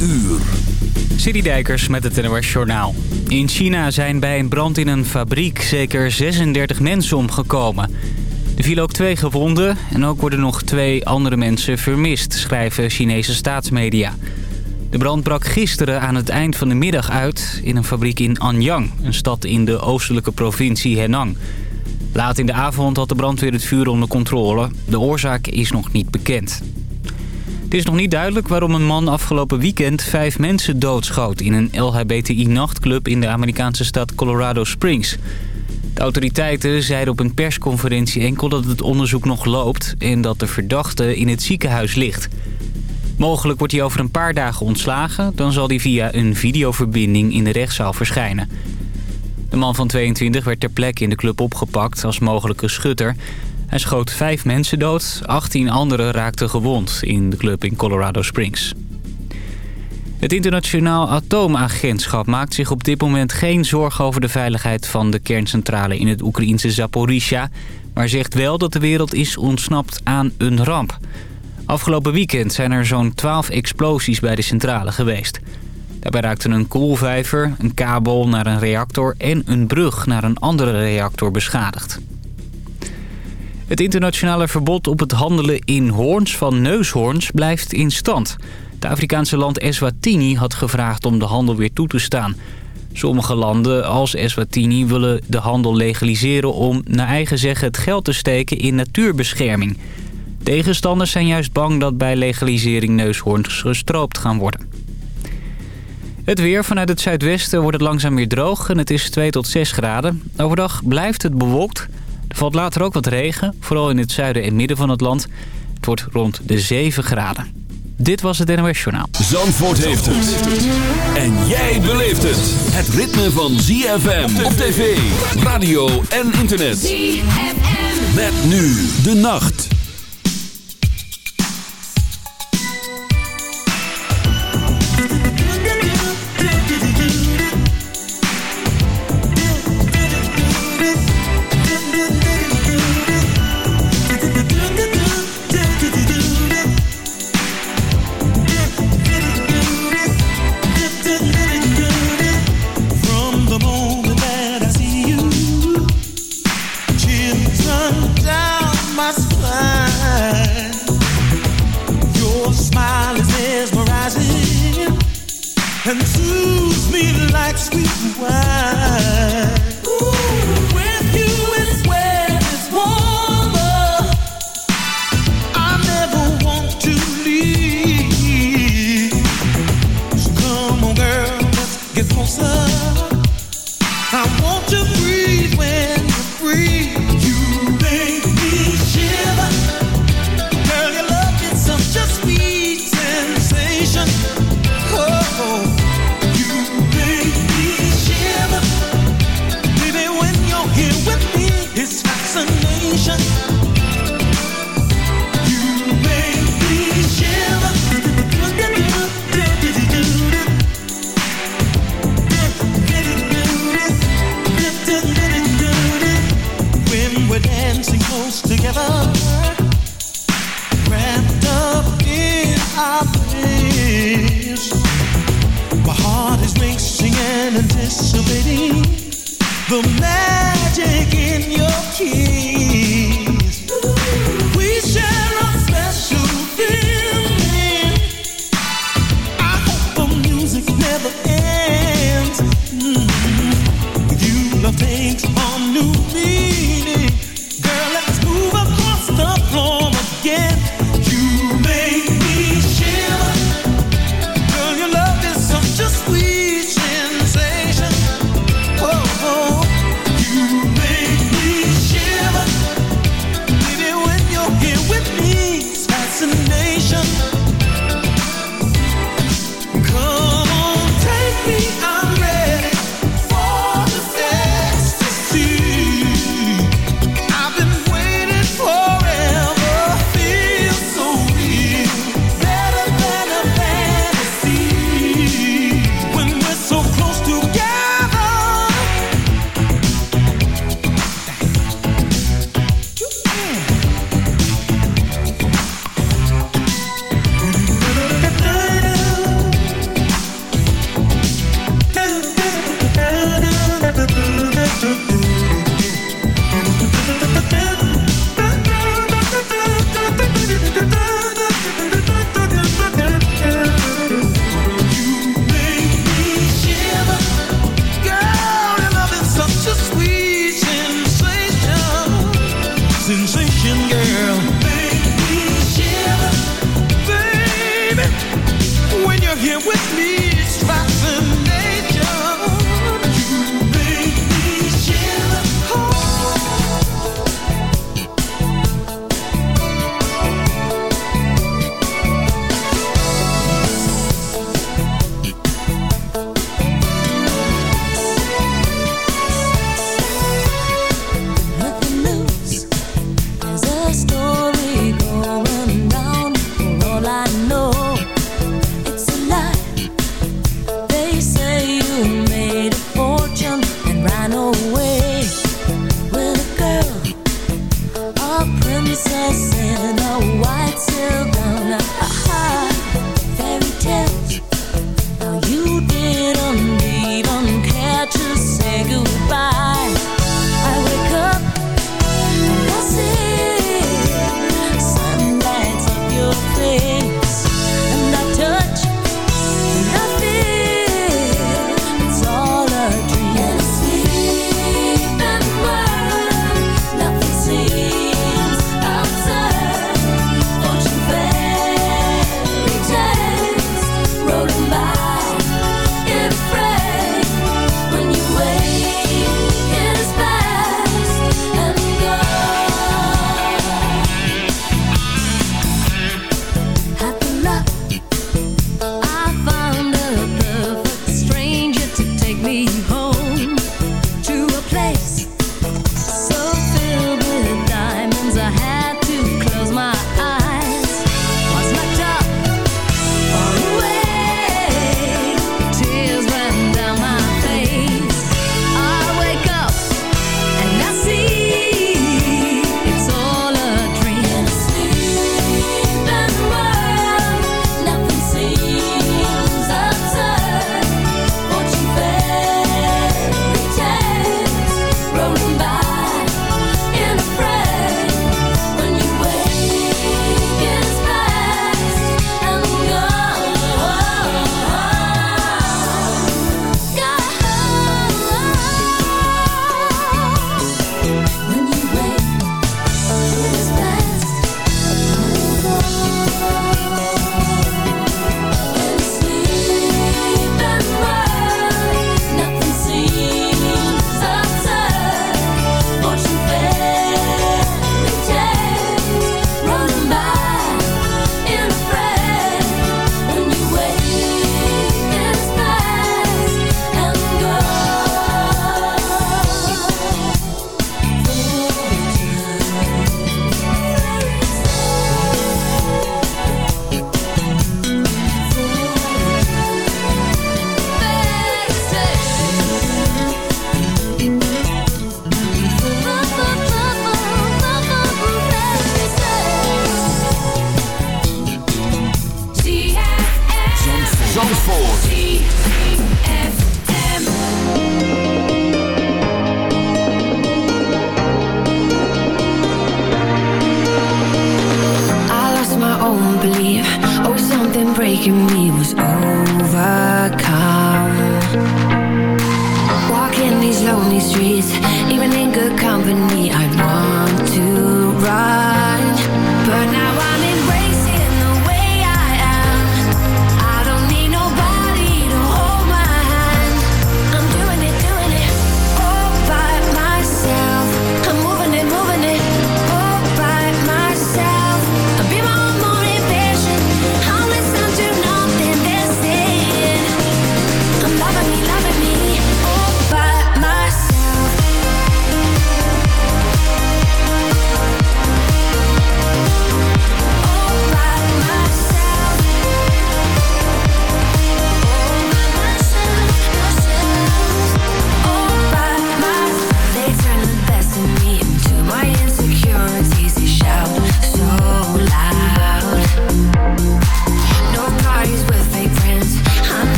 uur. Dijkers met het NOS Journaal. In China zijn bij een brand in een fabriek zeker 36 mensen omgekomen. Er vielen ook twee gewonden en ook worden nog twee andere mensen vermist, schrijven Chinese staatsmedia. De brand brak gisteren aan het eind van de middag uit in een fabriek in Anyang, een stad in de oostelijke provincie Henan. Laat in de avond had de brandweer het vuur onder controle. De oorzaak is nog niet bekend. Het is nog niet duidelijk waarom een man afgelopen weekend vijf mensen doodschoot... in een LHBTI-nachtclub in de Amerikaanse stad Colorado Springs. De autoriteiten zeiden op een persconferentie enkel dat het onderzoek nog loopt... en dat de verdachte in het ziekenhuis ligt. Mogelijk wordt hij over een paar dagen ontslagen... dan zal hij via een videoverbinding in de rechtszaal verschijnen. De man van 22 werd ter plekke in de club opgepakt als mogelijke schutter... Hij schoot vijf mensen dood, 18 anderen raakten gewond in de club in Colorado Springs. Het internationaal atoomagentschap maakt zich op dit moment geen zorgen over de veiligheid van de kerncentrale in het Oekraïnse Zaporizhia, maar zegt wel dat de wereld is ontsnapt aan een ramp. Afgelopen weekend zijn er zo'n 12 explosies bij de centrale geweest. Daarbij raakten een koelvijver, een kabel naar een reactor en een brug naar een andere reactor beschadigd. Het internationale verbod op het handelen in hoorns van neushoorns blijft in stand. Het Afrikaanse land Eswatini had gevraagd om de handel weer toe te staan. Sommige landen als Eswatini willen de handel legaliseren om naar eigen zeggen het geld te steken in natuurbescherming. Tegenstanders zijn juist bang dat bij legalisering neushoorns gestroopt gaan worden. Het weer vanuit het zuidwesten wordt het langzaam weer droog en het is 2 tot 6 graden. Overdag blijft het bewolkt. Er valt later ook wat regen, vooral in het zuiden en midden van het land. Het wordt rond de 7 graden. Dit was het NOS Journaal. Zandvoort heeft het. En jij beleeft het. Het ritme van ZFM op tv, radio en internet. ZFM. Met nu de nacht. the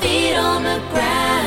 feet on the ground.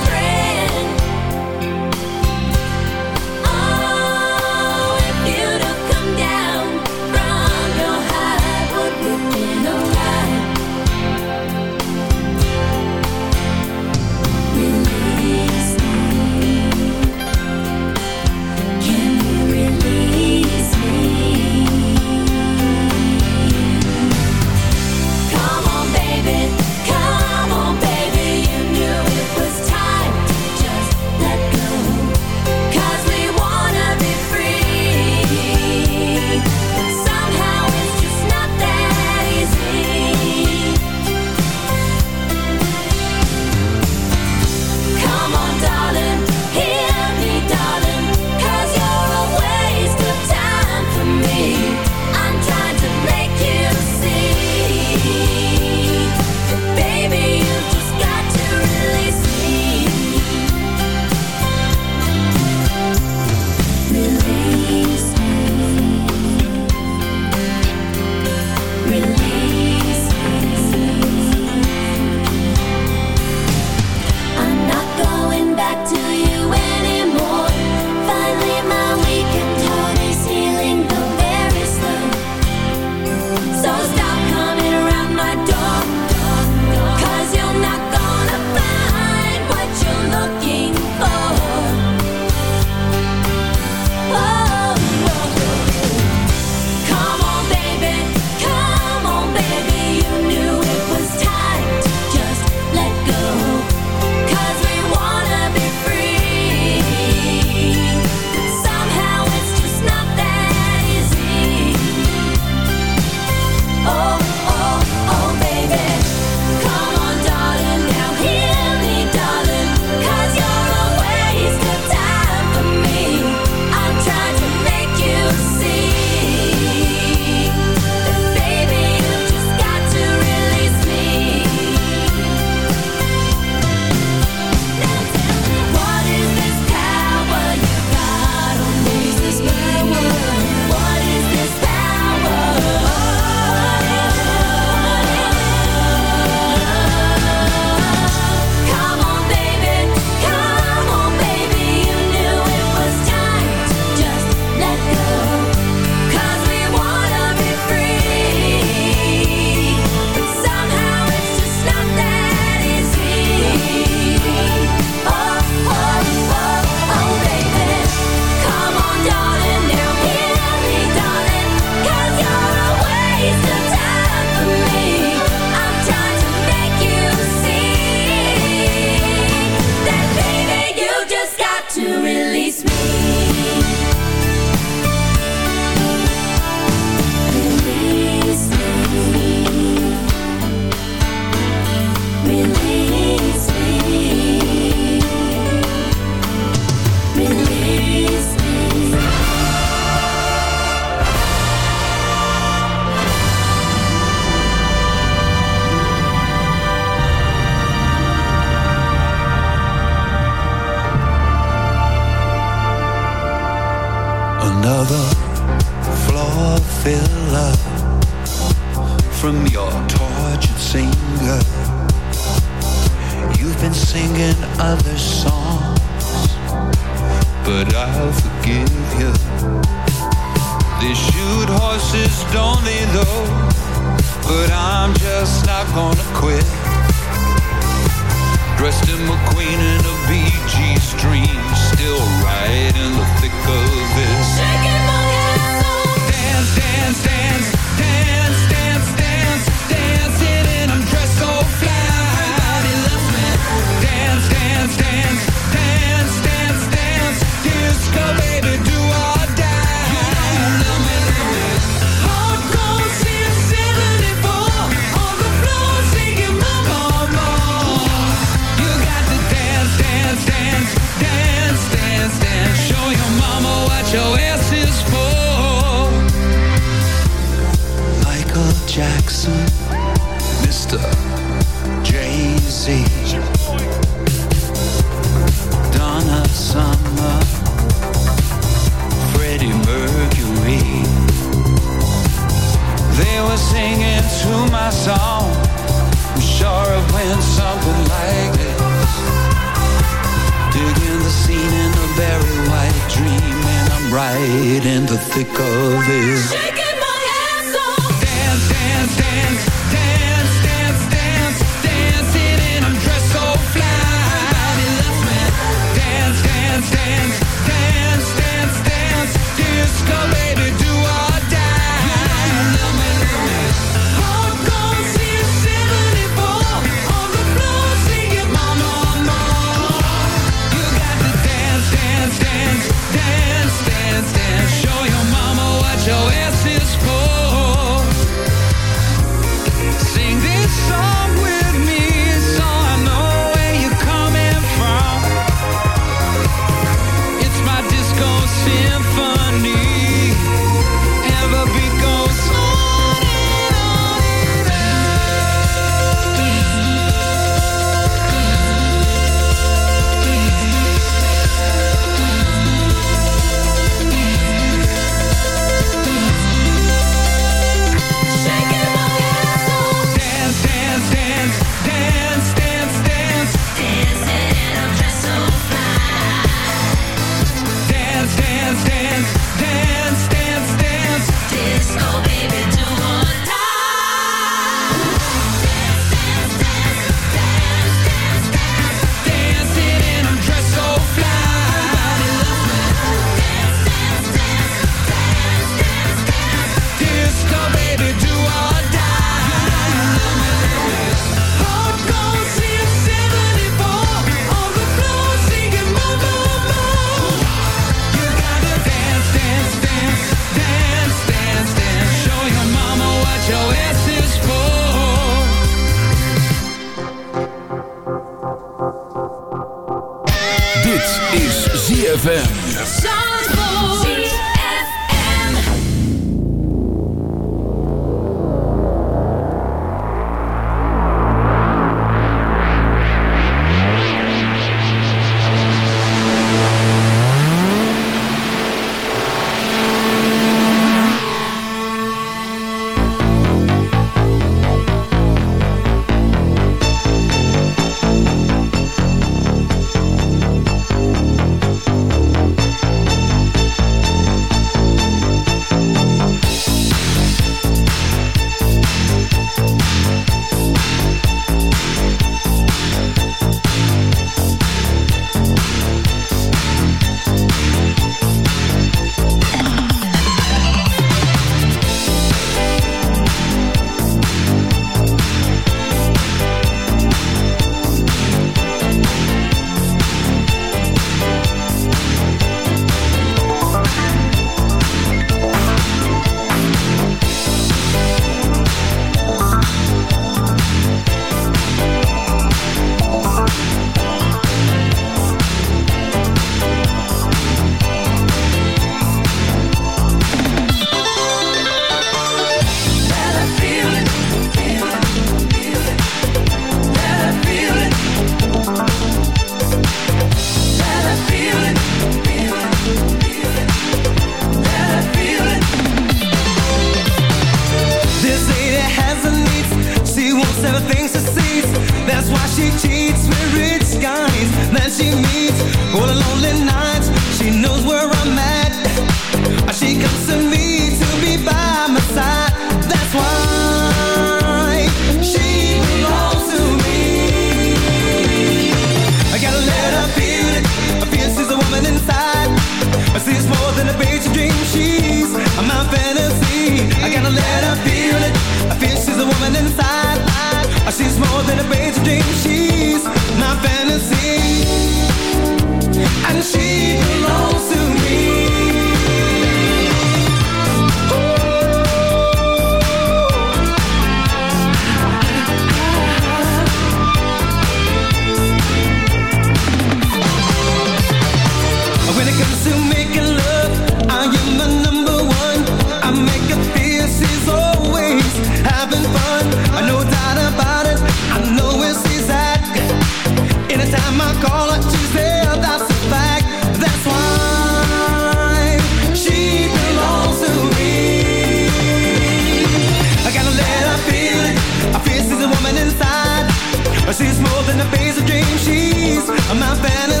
My fantasy.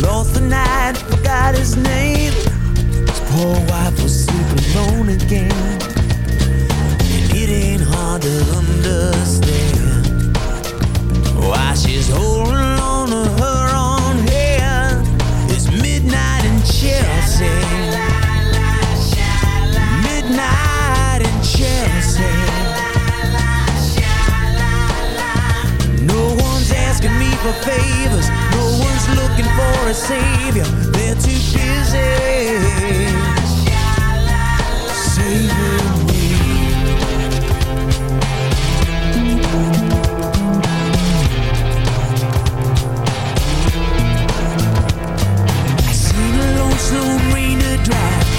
Lost the night, forgot his name. savior, they're too busy saving me.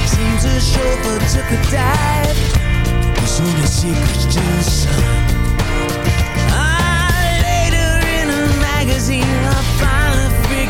Seen a chauffeur took a dive. There's only secrets to the sun.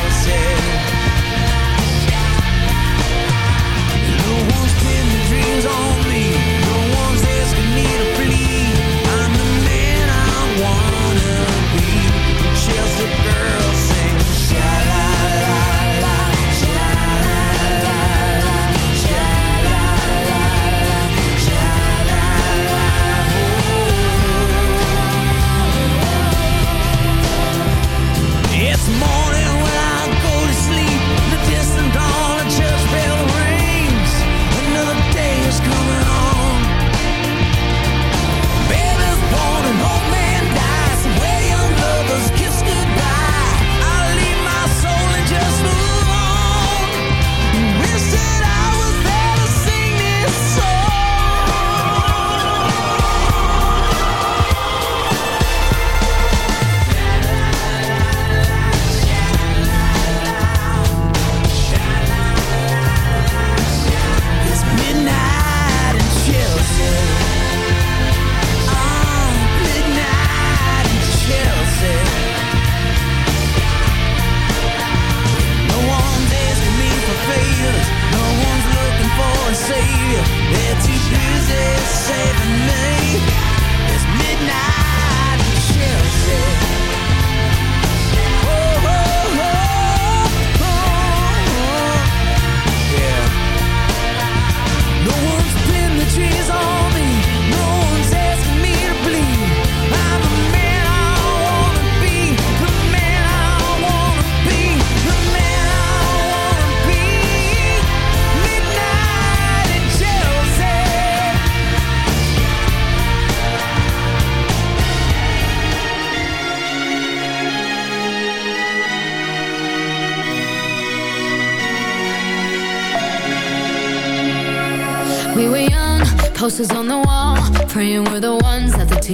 else's. You know who's dreams on me?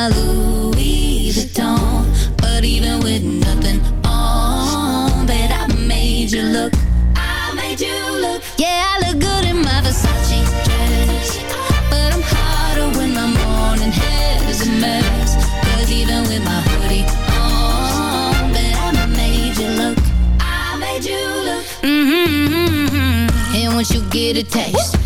my Louis Vuitton. But even with nothing on, bet I made you look. I made you look. Yeah, I look good in my Versace dress. But I'm hotter when my morning a even with my hoodie on, bet I made you look. I made you look. Mm-hmm, -hmm. And once you get a taste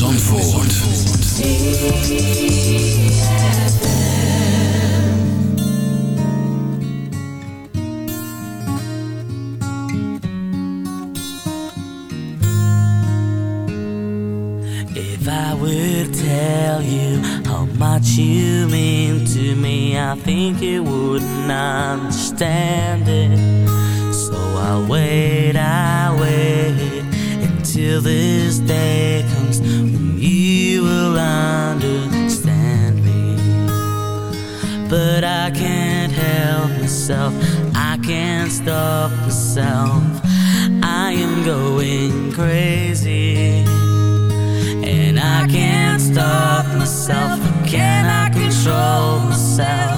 If I would tell you how much you mean to me, I think you wouldn't understand it. So I'll wait, I'll wait until this day myself. I can't stop myself. I am going crazy. And I can't stop myself. Can I control myself?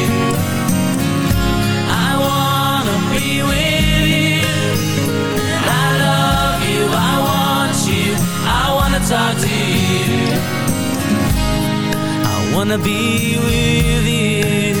wanna be with you.